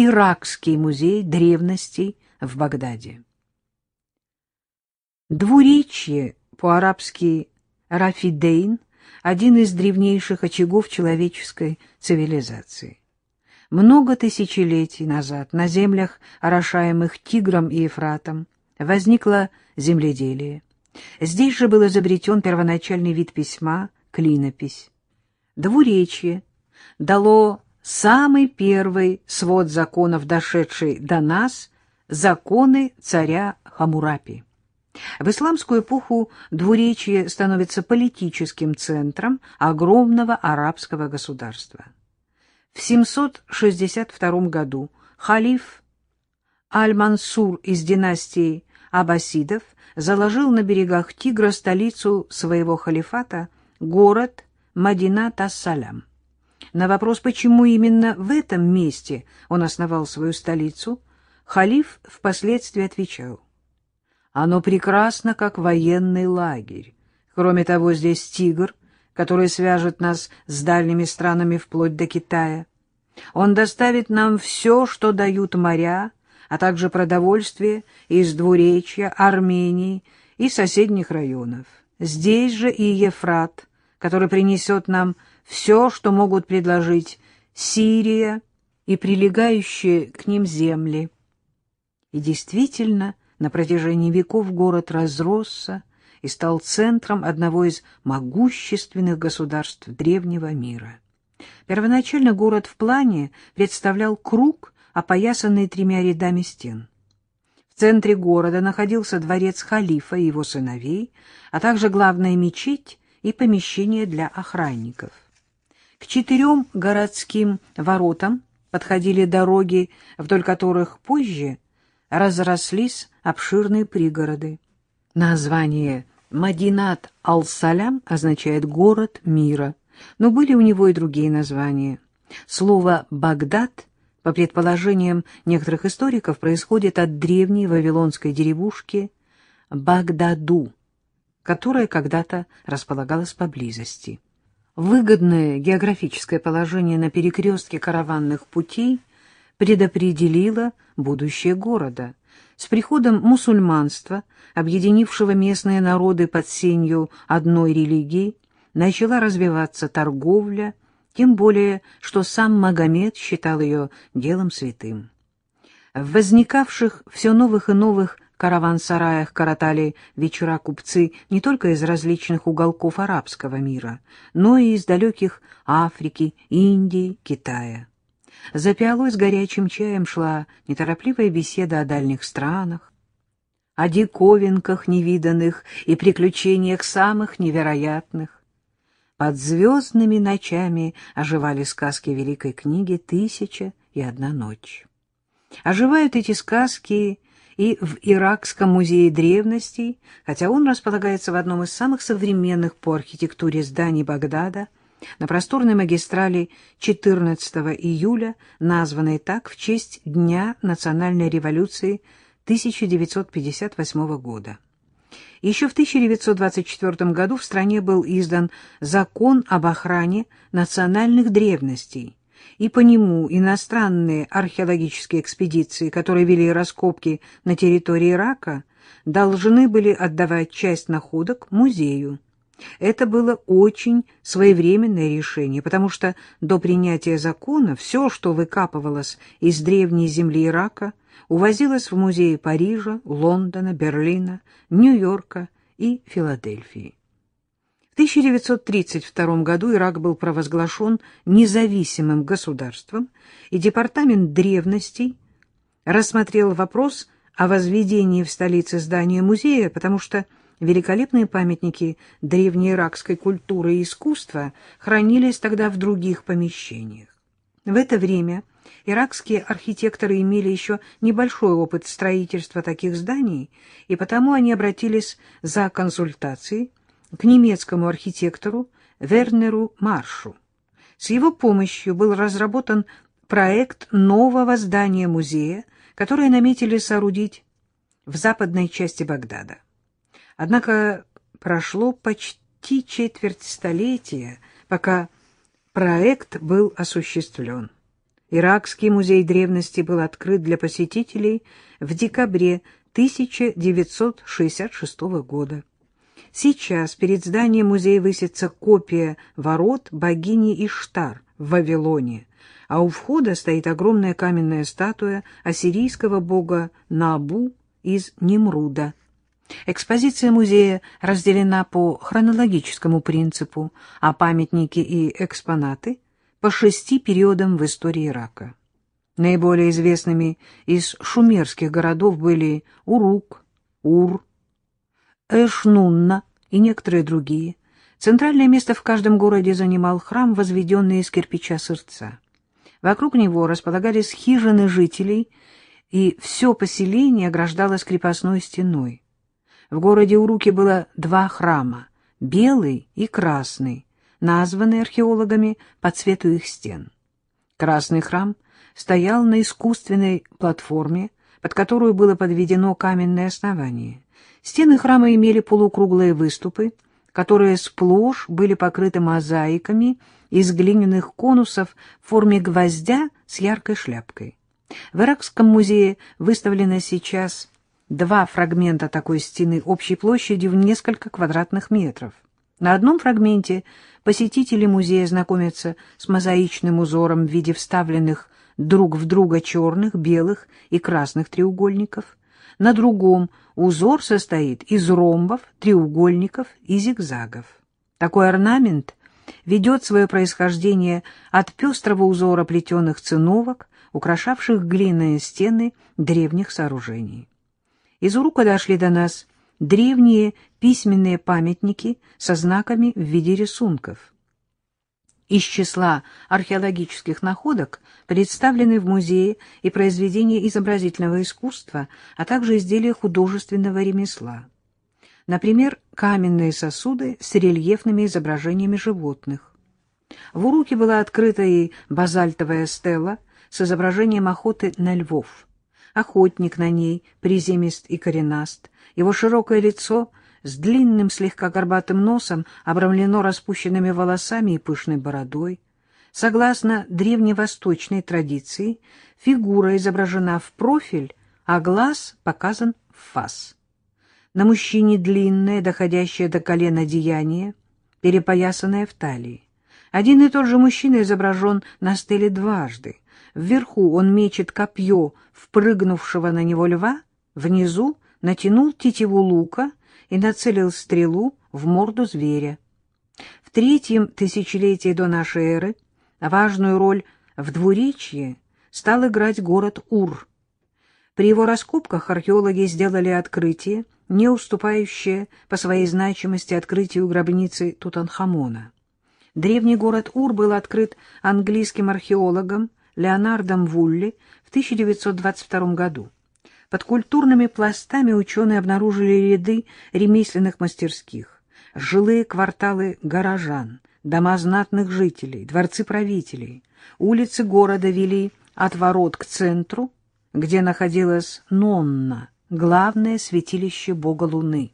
Иракский музей древностей в Багдаде. Двуречье, по-арабски Рафидейн, один из древнейших очагов человеческой цивилизации. Много тысячелетий назад на землях, орошаемых Тигром и Ефратом, возникло земледелие. Здесь же был изобретен первоначальный вид письма — клинопись. Двуречье дало самый первый свод законов, дошедший до нас, законы царя Хамурапи. В исламскую эпоху двуречье становится политическим центром огромного арабского государства. В 762 году халиф Аль-Мансур из династии Аббасидов заложил на берегах Тигра столицу своего халифата, город Мадинат-ас-Салям. На вопрос, почему именно в этом месте он основал свою столицу, халиф впоследствии отвечал, «Оно прекрасно, как военный лагерь. Кроме того, здесь тигр, который свяжет нас с дальними странами вплоть до Китая. Он доставит нам все, что дают моря, а также продовольствие из двуречья, Армении и соседних районов. Здесь же и Ефрат, который принесет нам все, что могут предложить Сирия и прилегающие к ним земли. И действительно, на протяжении веков город разросся и стал центром одного из могущественных государств древнего мира. Первоначально город в плане представлял круг, опоясанный тремя рядами стен. В центре города находился дворец халифа и его сыновей, а также главная мечеть и помещение для охранников. К четырем городским воротам подходили дороги, вдоль которых позже разрослись обширные пригороды. Название Мадинат ал-Салям означает «город мира», но были у него и другие названия. Слово «Багдад», по предположениям некоторых историков, происходит от древней вавилонской деревушки Багдаду, которая когда-то располагалась поблизости. Выгодное географическое положение на перекрестке караванных путей предопределило будущее города. С приходом мусульманства, объединившего местные народы под сенью одной религии, начала развиваться торговля, тем более, что сам Магомед считал ее делом святым. В возникавших все новых и новых караван-сараях коротали вечера купцы не только из различных уголков арабского мира, но и из далеких Африки, Индии, Китая. За пиалой с горячим чаем шла неторопливая беседа о дальних странах, о диковинках невиданных и приключениях самых невероятных. Под звездными ночами оживали сказки великой книги «Тысяча и одна ночь». Оживают эти сказки и в Иракском музее древностей, хотя он располагается в одном из самых современных по архитектуре зданий Багдада, на просторной магистрали 14 июля, названной так в честь Дня национальной революции 1958 года. Еще в 1924 году в стране был издан закон об охране национальных древностей, и по нему иностранные археологические экспедиции, которые вели раскопки на территории Ирака, должны были отдавать часть находок музею. Это было очень своевременное решение, потому что до принятия закона все, что выкапывалось из древней земли Ирака, увозилось в музеи Парижа, Лондона, Берлина, Нью-Йорка и Филадельфии. 1932 году Ирак был провозглашен независимым государством, и Департамент древностей рассмотрел вопрос о возведении в столице здания музея, потому что великолепные памятники древнеиракской культуры и искусства хранились тогда в других помещениях. В это время иракские архитекторы имели еще небольшой опыт строительства таких зданий, и потому они обратились за консультацией к немецкому архитектору Вернеру Маршу. С его помощью был разработан проект нового здания музея, которое наметили соорудить в западной части Багдада. Однако прошло почти четверть столетия, пока проект был осуществлен. Иракский музей древности был открыт для посетителей в декабре 1966 года. Сейчас перед зданием музея высится копия ворот богини Иштар в Вавилоне, а у входа стоит огромная каменная статуя ассирийского бога Набу из Немруда. Экспозиция музея разделена по хронологическому принципу, а памятники и экспонаты — по шести периодам в истории Ирака. Наиболее известными из шумерских городов были Урук, Ур, Эшнунна и некоторые другие. Центральное место в каждом городе занимал храм, возведенный из кирпича сырца. Вокруг него располагались хижины жителей, и все поселение ограждалось крепостной стеной. В городе Уруки было два храма — белый и красный, названные археологами по цвету их стен. Красный храм стоял на искусственной платформе, под которую было подведено каменное основание. Стены храма имели полукруглые выступы, которые сплошь были покрыты мозаиками из глиняных конусов в форме гвоздя с яркой шляпкой. В Иракском музее выставлено сейчас два фрагмента такой стены общей площадью в несколько квадратных метров. На одном фрагменте посетители музея знакомятся с мозаичным узором в виде вставленных друг в друга черных, белых и красных треугольников. На другом узор состоит из ромбов, треугольников и зигзагов. Такой орнамент ведет свое происхождение от пестрого узора плетеных циновок, украшавших глиняные стены древних сооружений. Из Урука дошли до нас древние письменные памятники со знаками в виде рисунков. Из числа археологических находок представлены в музее и произведения изобразительного искусства, а также изделия художественного ремесла. Например, каменные сосуды с рельефными изображениями животных. В Уруке была открыта и базальтовая стела с изображением охоты на львов. Охотник на ней, приземист и коренаст, его широкое лицо с длинным слегка горбатым носом обрамлено распущенными волосами и пышной бородой. Согласно древневосточной традиции, фигура изображена в профиль, а глаз показан в фас. На мужчине длинное, доходящее до колена деяние, перепоясанное в талии. Один и тот же мужчина изображен на стеле дважды. Вверху он мечет копье впрыгнувшего на него льва, внизу натянул тетиву лука и нацелил стрелу в морду зверя. В третьем тысячелетии до нашей эры важную роль в двуречье стал играть город Ур. При его раскопках археологи сделали открытие, не уступающее по своей значимости открытию гробницы Тутанхамона. Древний город Ур был открыт английским археологом Леонардом Вулли в 1922 году. Под культурными пластами ученые обнаружили ряды ремесленных мастерских, жилые кварталы горожан, дома знатных жителей, дворцы правителей. Улицы города вели от ворот к центру, где находилась Нонна, главное святилище бога Луны.